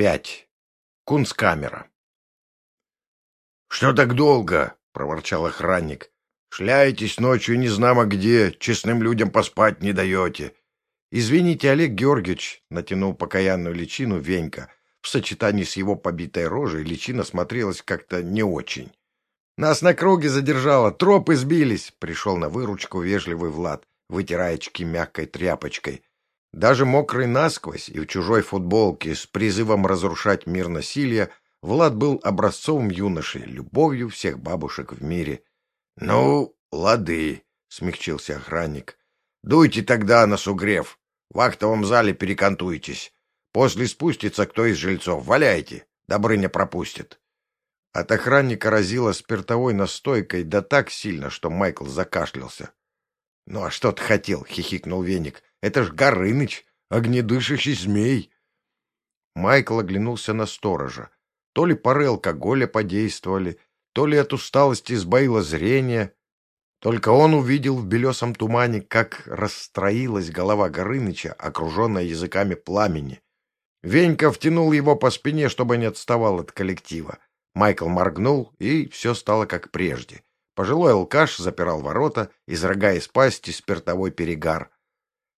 пять. Кунсткамера. «Что так долго?» — проворчал охранник. «Шляетесь ночью незнамо где, честным людям поспать не даете». «Извините, Олег Георгиевич», — натянул покаянную личину Венька. В сочетании с его побитой рожей личина смотрелась как-то не очень. «Нас на круге задержало, тропы сбились», — пришел на выручку вежливый Влад, вытирая очки мягкой тряпочкой. Даже мокрый насквозь и в чужой футболке с призывом разрушать мир насилия, Влад был образцовым юношей, любовью всех бабушек в мире. — Ну, лады, — смягчился охранник. — Дуйте тогда на сугрев. В актовом зале перекантуйтесь. После спустится кто из жильцов. Валяйте. Добрыня пропустит. От охранника разило спиртовой настойкой, да так сильно, что Майкл закашлялся. — Ну а что ты хотел? — хихикнул Веник. — Это ж Горыныч, огнедышащий змей. Майкл оглянулся на сторожа. То ли пары алкоголя подействовали, то ли от усталости сбоило зрение. Только он увидел в белесом тумане, как расстроилась голова Горыныча, окруженная языками пламени. Венька втянул его по спине, чтобы не отставал от коллектива. Майкл моргнул, и все стало как прежде. Пожилой алкаш запирал ворота, изрыгая из пасти спиртовой перегар. —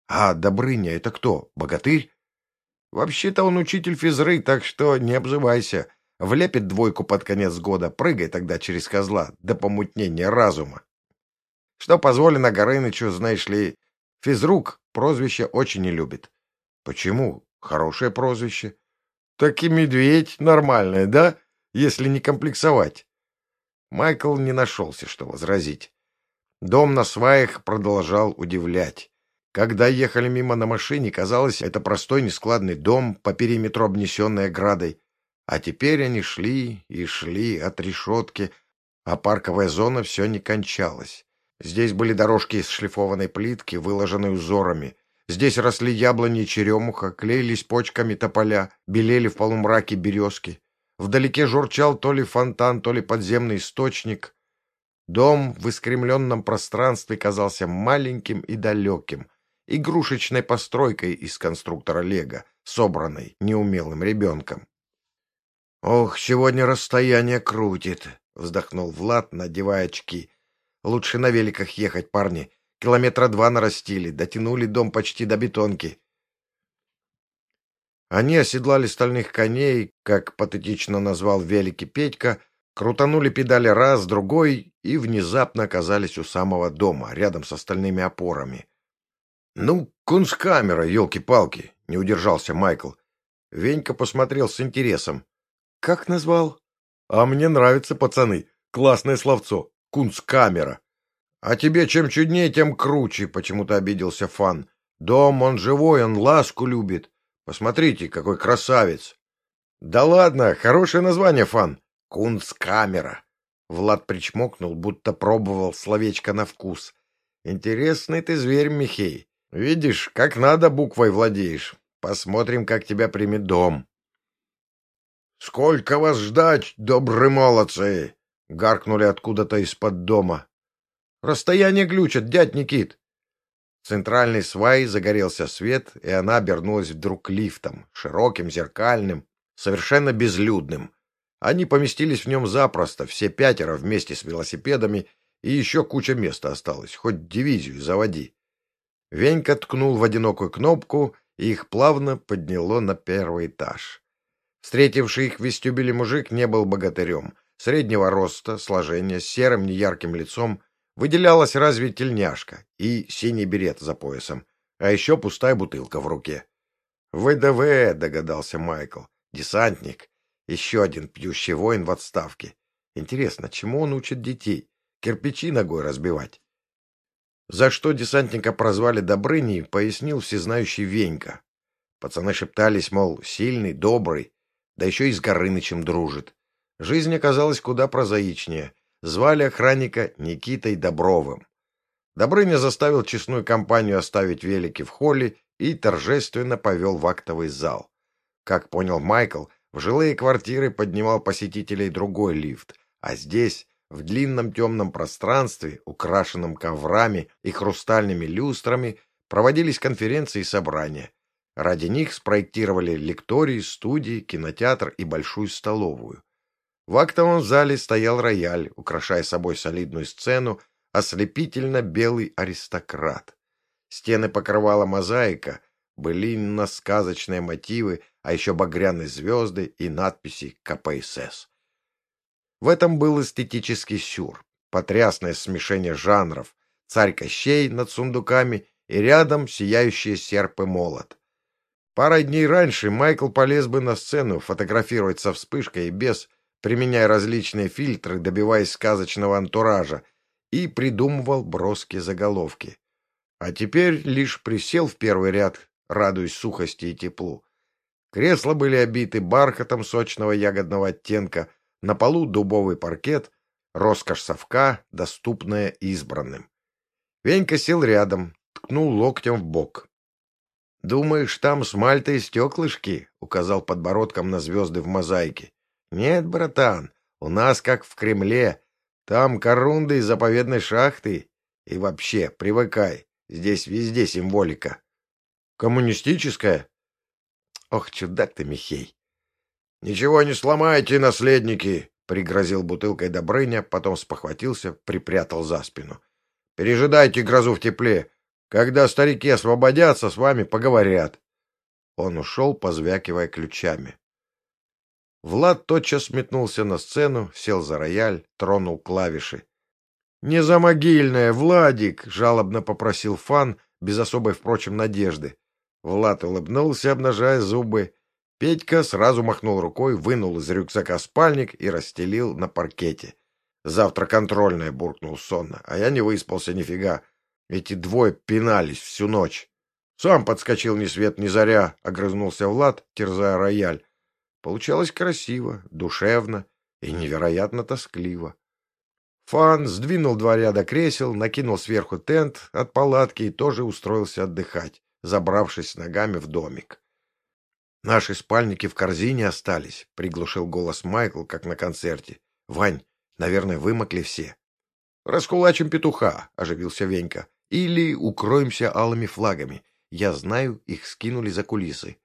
А Добрыня — это кто, богатырь? — Вообще-то он учитель физры, так что не обзывайся. Влепит двойку под конец года, прыгай тогда через козла до помутнения разума. Что позволено Горынычу, знаешь ли, физрук прозвище очень не любит. Почему? Хорошее прозвище. Так и медведь нормальное, да? Если не комплексовать. Майкл не нашелся, что возразить. Дом на сваях продолжал удивлять. Когда ехали мимо на машине, казалось, это простой нескладный дом, по периметру обнесенный оградой. А теперь они шли и шли от решетки, а парковая зона все не кончалась. Здесь были дорожки из шлифованной плитки, выложенные узорами. Здесь росли яблони и черемуха, клеились почками тополя, белели в полумраке березки. Вдалеке журчал то ли фонтан, то ли подземный источник. Дом в искремленном пространстве казался маленьким и далеким, игрушечной постройкой из конструктора Лего, собранной неумелым ребенком. «Ох, сегодня расстояние крутит», — вздохнул Влад, надевая очки. «Лучше на великах ехать, парни. Километра два нарастили, дотянули дом почти до бетонки». Они оседлали стальных коней, как патетично назвал великий Петька, крутанули педали раз, другой и внезапно оказались у самого дома, рядом с остальными опорами. «Ну, кунсткамера, елки-палки!» — не удержался Майкл. Венька посмотрел с интересом. Как назвал? А мне нравится, пацаны. Классное словцо. Кунсткамера. А тебе чем чуднее, тем круче, почему-то обиделся Фан. Дом, он живой, он ласку любит. Посмотрите, какой красавец. Да ладно, хорошее название, Фан. Кунсткамера. Влад причмокнул, будто пробовал словечко на вкус. Интересный ты зверь, Михей. Видишь, как надо буквой владеешь. Посмотрим, как тебя примет дом. «Сколько вас ждать, добрые молодцы!» — гаркнули откуда-то из-под дома. «Расстояние глючит, дядь Никит!» В центральной сваи загорелся свет, и она обернулась вдруг лифтом, широким, зеркальным, совершенно безлюдным. Они поместились в нем запросто, все пятеро вместе с велосипедами, и еще куча места осталось, хоть дивизию заводи. Венька ткнул в одинокую кнопку, и их плавно подняло на первый этаж. Встретивший их в вестибюле мужик не был богатырем. Среднего роста, сложения, с серым неярким лицом выделялась разве тельняшка и синий берет за поясом, а еще пустая бутылка в руке. «ВДВ», — догадался Майкл, — «десантник, еще один пьющий воин в отставке. Интересно, чему он учит детей? Кирпичи ногой разбивать?» За что десантника прозвали Добрыней, пояснил всезнающий Венька. Пацаны шептались, мол, сильный, добрый, да еще и с Горынычем дружит. Жизнь оказалась куда прозаичнее. Звали охранника Никитой Добровым. Добрыня заставил честную компанию оставить велики в холле и торжественно повел в актовый зал. Как понял Майкл, в жилые квартиры поднимал посетителей другой лифт, а здесь, в длинном темном пространстве, украшенном коврами и хрустальными люстрами, проводились конференции и собрания. Ради них спроектировали лектории, студии, кинотеатр и большую столовую. В актовом зале стоял рояль, украшая собой солидную сцену, ослепительно белый аристократ. Стены покрывала мозаика, были на сказочные мотивы, а еще багряные звезды и надписи КПСС. В этом был эстетический сюр, потрясное смешение жанров, царь Кощей над сундуками и рядом сияющие серп и молот. Парой дней раньше Майкл полез бы на сцену фотографировать со вспышкой и без, применяя различные фильтры, добиваясь сказочного антуража, и придумывал броские заголовки. А теперь лишь присел в первый ряд, радуясь сухости и теплу. Кресла были обиты бархатом сочного ягодного оттенка, на полу дубовый паркет, роскошь совка, доступная избранным. Венька сел рядом, ткнул локтем в бок. «Думаешь, там смальта и стеклышки?» — указал подбородком на звезды в мозаике. «Нет, братан, у нас как в Кремле. Там корунды из заповедной шахты. И вообще, привыкай, здесь везде символика». «Коммунистическая?» «Ох, чудак ты, Михей!» «Ничего не сломайте, наследники!» — пригрозил бутылкой Добрыня, потом спохватился, припрятал за спину. «Пережидайте грозу в тепле. Когда старики освободятся, с вами поговорят. Он ушел, позвякивая ключами. Влад тотчас метнулся на сцену, сел за рояль, тронул клавиши. — Не за могильное, Владик! — жалобно попросил Фан, без особой, впрочем, надежды. Влад улыбнулся, обнажая зубы. Петька сразу махнул рукой, вынул из рюкзака спальник и расстелил на паркете. Завтра контрольная, буркнул сонно, а я не выспался нифига. Эти двое пинались всю ночь. Сам подскочил ни свет ни заря, огрызнулся Влад, терзая рояль. Получалось красиво, душевно и невероятно тоскливо. Фан сдвинул два ряда кресел, накинул сверху тент от палатки и тоже устроился отдыхать, забравшись ногами в домик. «Наши спальники в корзине остались», — приглушил голос Майкл, как на концерте. «Вань, наверное, вымокли все». «Раскулачим петуха», — оживился Венька. Или укроемся алыми флагами. Я знаю, их скинули за кулисы.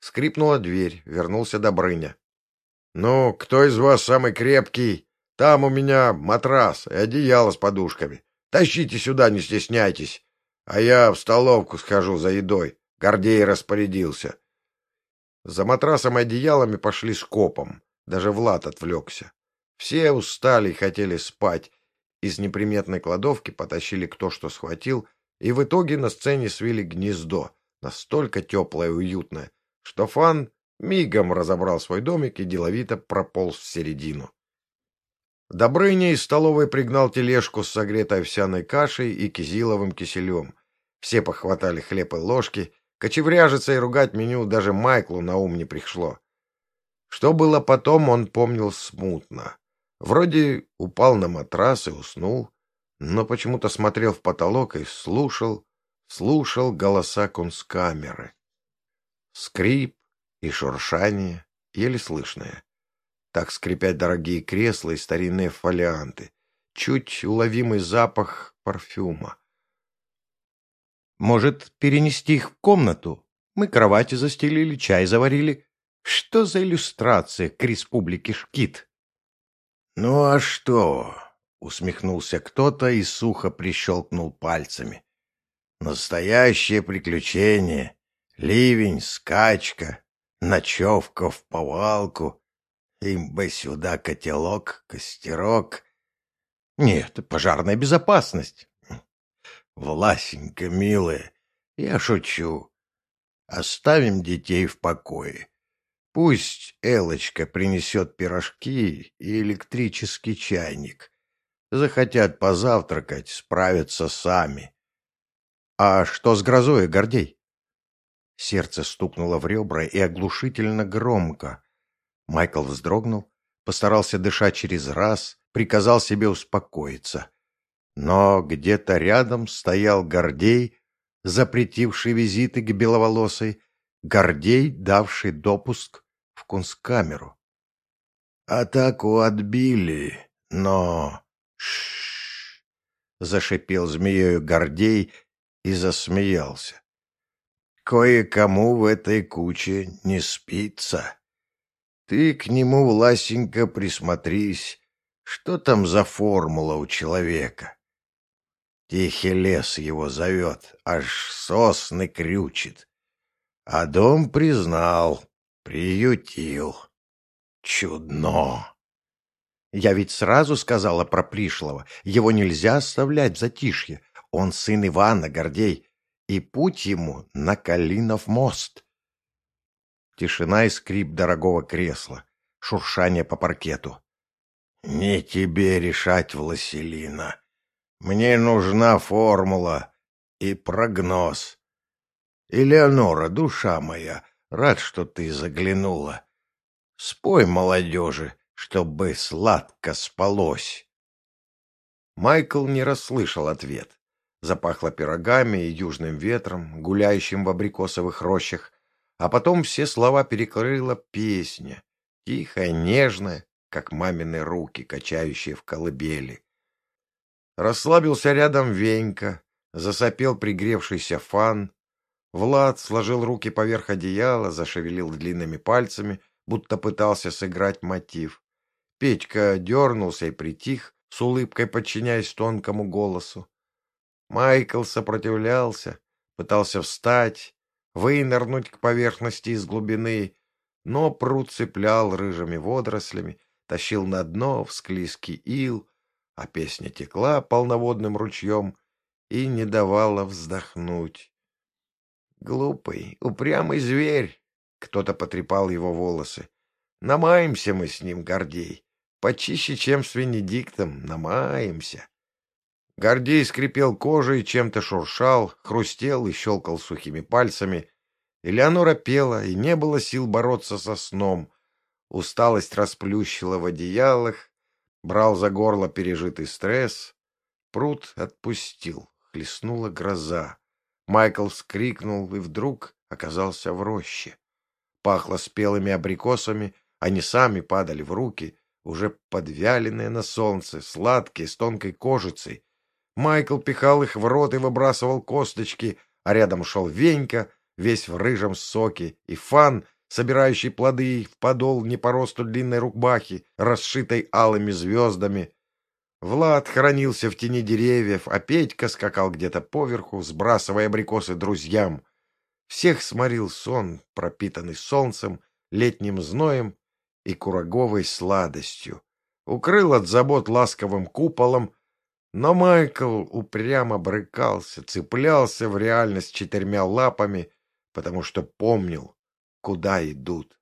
Скрипнула дверь, вернулся Добрыня. — Ну, кто из вас самый крепкий? Там у меня матрас и одеяло с подушками. Тащите сюда, не стесняйтесь. А я в столовку схожу за едой. Гордей распорядился. За матрасом и одеялами пошли скопом. Даже Влад отвлекся. Все устали и хотели спать, из неприметной кладовки потащили кто что схватил, и в итоге на сцене свили гнездо, настолько теплое и уютное, что Фан мигом разобрал свой домик и деловито прополз в середину. Добрыня из столовой пригнал тележку с согретой овсяной кашей и кизиловым киселем. Все похватали хлеб и ложки, кочевряжиться и ругать меню даже Майклу на ум не пришло. Что было потом, он помнил смутно. Вроде упал на матрас и уснул, но почему-то смотрел в потолок и слушал, слушал голоса кунсткамеры. Скрип и шуршание, еле слышное. Так скрипят дорогие кресла и старинные фолианты. Чуть уловимый запах парфюма. Может, перенести их в комнату? Мы кровати застелили, чай заварили. Что за иллюстрация к республике Шкит? «Ну а что?» — усмехнулся кто-то и сухо прищелкнул пальцами. «Настоящее приключение. Ливень, скачка, ночевка в повалку. Им бы сюда котелок, костерок. Нет, пожарная безопасность. Власенька, милая, я шучу. Оставим детей в покое. Пусть Элочка принесет пирожки и электрический чайник. Захотят позавтракать, справятся сами. А что с грозой, Гордей? Сердце стукнуло в ребра и оглушительно громко. Майкл вздрогнул, постарался дышать через раз, приказал себе успокоиться. Но где-то рядом стоял Гордей, запретивший визиты к беловолосой, Гордей, давший допуск в кунсткамеру. Атаку отбили, но... Шш! Зашипел змеей Гордей и засмеялся. кое-кому в этой куче не спится. Ты к нему, Власенька, присмотрись, что там за формула у человека. Тихий лес его зовет, аж сосны крючит. А дом признал, приютил. Чудно. Я ведь сразу сказала про пришлого. Его нельзя оставлять в затишье. Он сын Ивана, Гордей, и путь ему на Калинов мост. Тишина и скрип дорогого кресла, шуршание по паркету. «Не тебе решать, Власелина. Мне нужна формула и прогноз. Элеонора, душа моя, рад, что ты заглянула. Спой молодежи, чтобы сладко спалось». Майкл не расслышал ответ. Запахло пирогами и южным ветром, гуляющим в абрикосовых рощах, а потом все слова перекрыла песня, тихая, нежная, как мамины руки, качающие в колыбели. Расслабился рядом Венька, засопел пригревшийся фан. Влад сложил руки поверх одеяла, зашевелил длинными пальцами, будто пытался сыграть мотив. Петька дернулся и притих, с улыбкой подчиняясь тонкому голосу. Майкл сопротивлялся, пытался встать, вынырнуть к поверхности из глубины, но пруд цеплял рыжими водорослями, тащил на дно в склизкий ил, а песня текла полноводным ручьем и не давала вздохнуть. Глупый, упрямый зверь! Кто-то потрепал его волосы. Намаемся мы с ним, Гордей. Почище, чем с Венедиктом, намаемся. Гордей скрипел кожей, чем-то шуршал, хрустел и щелкал сухими пальцами. Элеонора пела, и не было сил бороться со сном. Усталость расплющила в одеялах, брал за горло пережитый стресс. Пруд отпустил, хлестнула гроза. Майкл вскрикнул и вдруг оказался в роще. Пахло спелыми абрикосами, они сами падали в руки, уже подвяленные на солнце, сладкие, с тонкой кожицей. Майкл пихал их в рот и выбрасывал косточки, а рядом шел Венька, весь в рыжем соке, и Фан, собирающий плоды в подол не по росту длинной рукбахи, расшитой алыми звездами. Влад хранился в тени деревьев, а Петька скакал где-то поверху, сбрасывая абрикосы друзьям. Всех сморил сон, пропитанный солнцем, летним зноем и кураговой сладостью. Укрыл от забот ласковым куполом, но Майкл упрямо брыкался, цеплялся в реальность четырьмя лапами, потому что помнил, куда идут.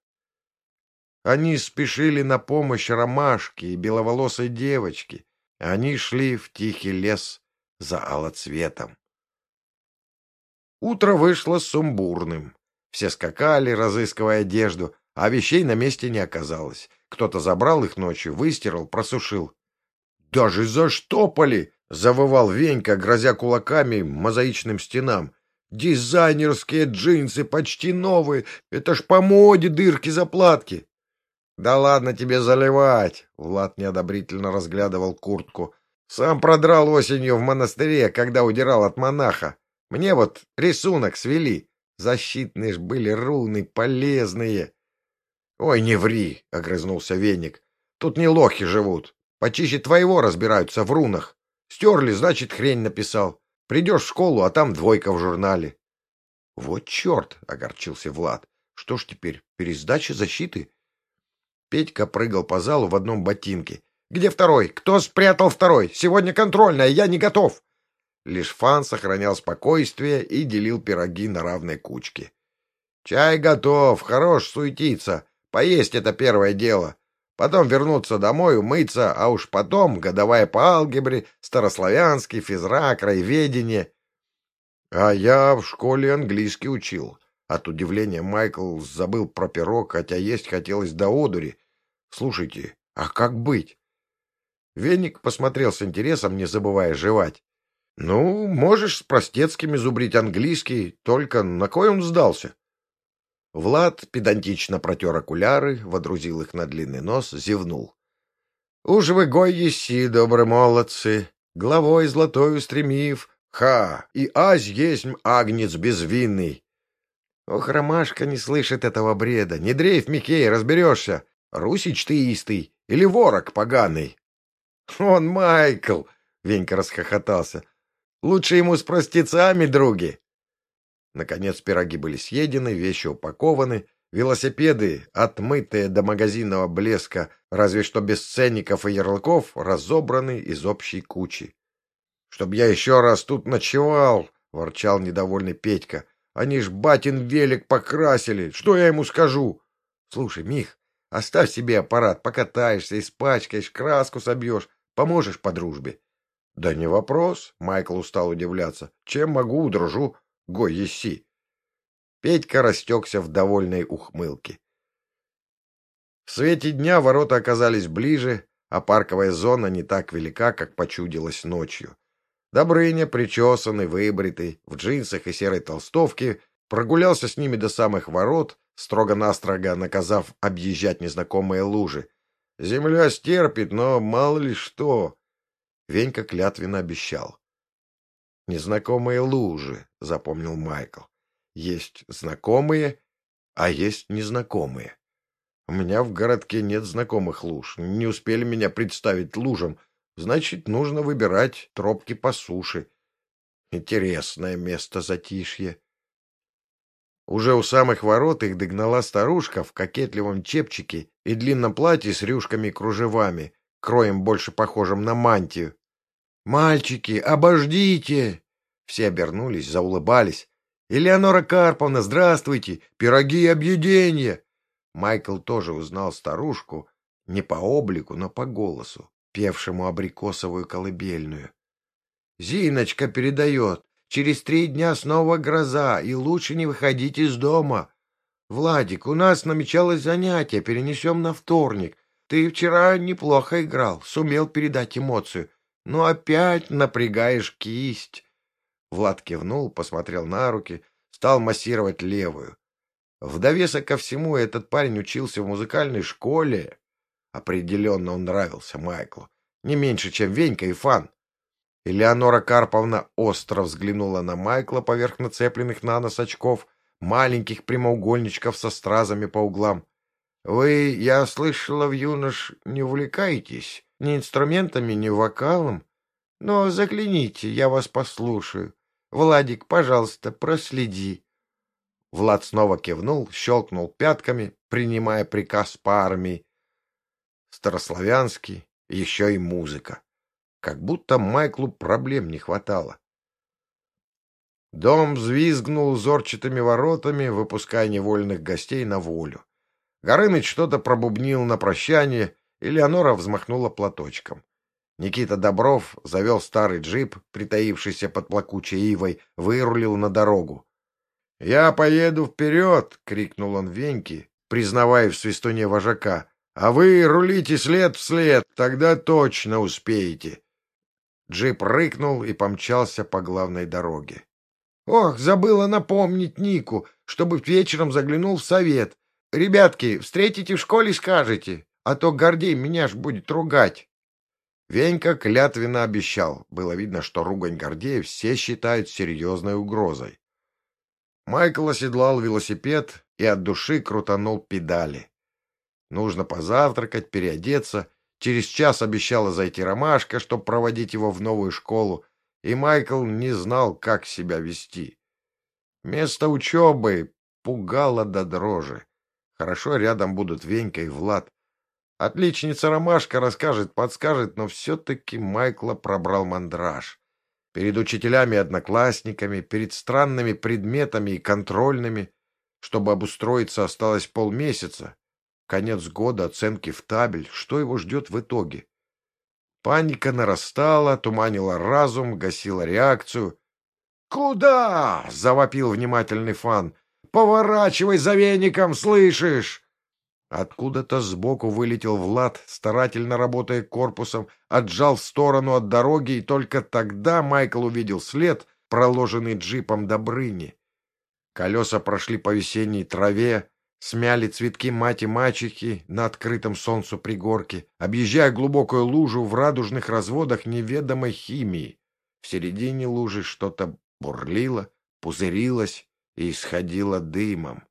Они спешили на помощь ромашке и беловолосой девочке. Они шли в тихий лес за алоцветом. Утро вышло сумбурным. Все скакали, разыскивая одежду, а вещей на месте не оказалось. Кто-то забрал их ночью, выстирал, просушил. «Даже заштопали!» — завывал Венька, грозя кулаками мозаичным стенам. «Дизайнерские джинсы, почти новые! Это ж по моде дырки-заплатки!» «Да ладно тебе заливать!» — Влад неодобрительно разглядывал куртку. «Сам продрал осенью в монастыре, когда удирал от монаха. Мне вот рисунок свели. Защитные ж были руны, полезные!» «Ой, не ври!» — огрызнулся Веник. «Тут не лохи живут. Почище твоего разбираются в рунах. Стерли, значит, хрень написал. Придешь в школу, а там двойка в журнале. — Вот черт! — огорчился Влад. — Что ж теперь, пересдача защиты? Петька прыгал по залу в одном ботинке. — Где второй? Кто спрятал второй? Сегодня контрольная, я не готов! Лишь Фан сохранял спокойствие и делил пироги на равной кучке. — Чай готов, хорош суетиться. Поесть — это первое дело потом вернуться домой, умыться, а уж потом годовая по алгебре, старославянский, физра, краеведение. А я в школе английский учил. От удивления Майкл забыл про пирог, хотя есть хотелось до одури. Слушайте, а как быть? Веник посмотрел с интересом, не забывая жевать. Ну, можешь с простецкими зубрить английский, только на кой он сдался? Влад педантично протер окуляры, водрузил их на длинный нос, зевнул. — Уж вы гой еси, добрые молодцы, главой золотой устремив, ха, и ась есть агнец безвинный. Ох, Ромашка не слышит этого бреда. Не дрейф, Микей, разберешься. Русич ты истый или ворог поганый? Он Майкл, Венька расхохотался. Лучше ему с простецами, други. Наконец пироги были съедены, вещи упакованы, велосипеды, отмытые до магазинного блеска, разве что без ценников и ярлыков, разобраны из общей кучи. — Чтоб я еще раз тут ночевал, — ворчал недовольный Петька. — Они ж батин велик покрасили. Что я ему скажу? — Слушай, Мих, оставь себе аппарат, покатаешься, испачкаешь, краску собьешь, поможешь по дружбе. — Да не вопрос, — Майкл устал удивляться. — Чем могу, дружу. Гой еси. Петька растекся в довольной ухмылке. В свете дня ворота оказались ближе, а парковая зона не так велика, как почудилась ночью. Добрыня, причесанный, выбритый, в джинсах и серой толстовке, прогулялся с ними до самых ворот, строго-настрого наказав объезжать незнакомые лужи. Земля стерпит, но мало ли что. Венька клятвенно обещал. «Незнакомые лужи», — запомнил Майкл. «Есть знакомые, а есть незнакомые. У меня в городке нет знакомых луж. Не успели меня представить лужам. Значит, нужно выбирать тропки по суше. Интересное место затишье». Уже у самых ворот их догнала старушка в кокетливом чепчике и длинном платье с рюшками и кружевами, кроем больше похожим на мантию. «Мальчики, обождите!» Все обернулись, заулыбались. «Элеонора Карповна, здравствуйте! Пироги и объедения!» Майкл тоже узнал старушку, не по облику, но по голосу, певшему абрикосовую колыбельную. «Зиночка передает. Через три дня снова гроза, и лучше не выходить из дома. Владик, у нас намечалось занятие, перенесем на вторник. Ты вчера неплохо играл, сумел передать эмоцию но опять напрягаешь кисть. Влад кивнул, посмотрел на руки, стал массировать левую. В довесок ко всему этот парень учился в музыкальной школе. Определенно он нравился Майклу. Не меньше, чем Венька и Фан. Элеонора Карповна остро взглянула на Майкла поверх нацепленных на нос очков, маленьких прямоугольничков со стразами по углам. — Вы, я слышала, в юнош не увлекаетесь? ни инструментами, ни вокалом. Но загляните, я вас послушаю. Владик, пожалуйста, проследи. Влад снова кивнул, щелкнул пятками, принимая приказ по армии. Старославянский, еще и музыка. Как будто Майклу проблем не хватало. Дом взвизгнул зорчатыми воротами, выпуская невольных гостей на волю. Горыныч что-то пробубнил на прощание, Элеонора взмахнула платочком. Никита Добров завел старый джип, притаившийся под плакучей ивой, вырулил на дорогу. — Я поеду вперед! — крикнул он Веньке, признавая в свистуне вожака. — А вы рулите след в след, тогда точно успеете. Джип рыкнул и помчался по главной дороге. — Ох, забыла напомнить Нику, чтобы вечером заглянул в совет. Ребятки, встретите в школе, скажете а то Гордей меня ж будет ругать. Венька клятвенно обещал. Было видно, что ругань Гордея все считают серьезной угрозой. Майкл оседлал велосипед и от души крутанул педали. Нужно позавтракать, переодеться. Через час обещала зайти Ромашка, чтобы проводить его в новую школу, и Майкл не знал, как себя вести. Место учебы пугало до дрожи. Хорошо рядом будут Венька и Влад. Отличница Ромашка расскажет, подскажет, но все-таки Майкла пробрал мандраж. Перед учителями и одноклассниками, перед странными предметами и контрольными. Чтобы обустроиться, осталось полмесяца. Конец года, оценки в табель. Что его ждет в итоге? Паника нарастала, туманила разум, гасила реакцию. «Куда?» — завопил внимательный фан. «Поворачивай за веником, слышишь?» Откуда-то сбоку вылетел Влад, старательно работая корпусом, отжал в сторону от дороги, и только тогда Майкл увидел след, проложенный джипом Добрыни. Колеса прошли по весенней траве, смяли цветки мать-мачехи на открытом солнцу пригорке, объезжая глубокую лужу в радужных разводах неведомой химии. В середине лужи что-то бурлило, пузырилось и исходило дымом.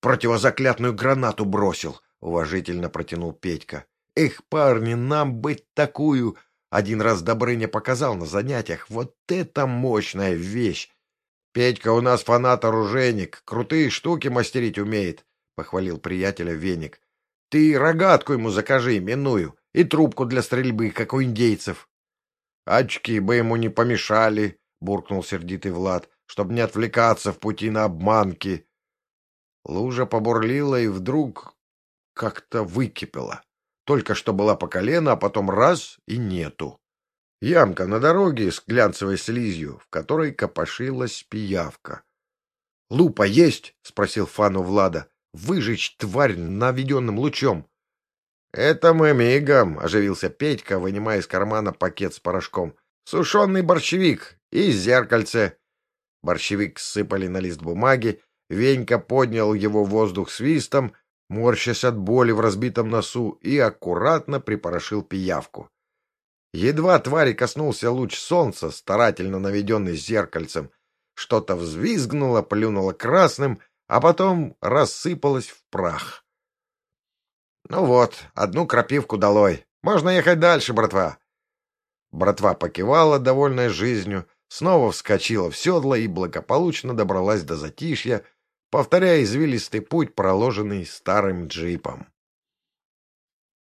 «Противозаклятную гранату бросил!» — уважительно протянул Петька. «Эх, парни, нам быть такую!» Один раз Добрыня показал на занятиях. Вот это мощная вещь! Петька у нас фанат-оружейник, крутые штуки мастерить умеет, — похвалил приятеля Веник. Ты рогатку ему закажи, именную, и трубку для стрельбы, как у индейцев. Очки бы ему не помешали, — буркнул сердитый Влад, — чтобы не отвлекаться в пути на обманки. Лужа побурлила и вдруг как-то выкипела. Только что была по колено, а потом раз — и нету. Ямка на дороге с глянцевой слизью, в которой копошилась пиявка. — Лупа есть? — спросил Фану Влада. — Выжечь тварь наведенным лучом. — Это мы мигом, — оживился Петька, вынимая из кармана пакет с порошком. — Сушеный борщевик и зеркальце. Борщевик сыпали на лист бумаги, Венька поднял его в воздух свистом, морщась от боли в разбитом носу, и аккуратно припорошил пиявку. Едва твари коснулся луч солнца, старательно наведенный зеркальцем, что-то взвизгнуло, плюнуло красным, а потом рассыпалось в прах. «Ну вот, одну крапивку долой. Можно ехать дальше, братва». Братва покивала, довольная жизнью, снова вскочила в седло и благополучно добралась до затишья, повторяя извилистый путь, проложенный старым джипом.